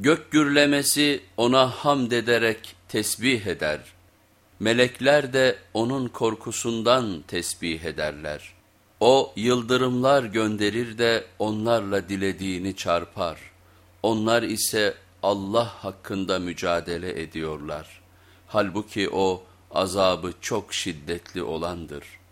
Gök gürlemesi ona hamd ederek tesbih eder. Melekler de onun korkusundan tesbih ederler. O yıldırımlar gönderir de onlarla dilediğini çarpar. Onlar ise Allah hakkında mücadele ediyorlar. Halbuki o azabı çok şiddetli olandır.''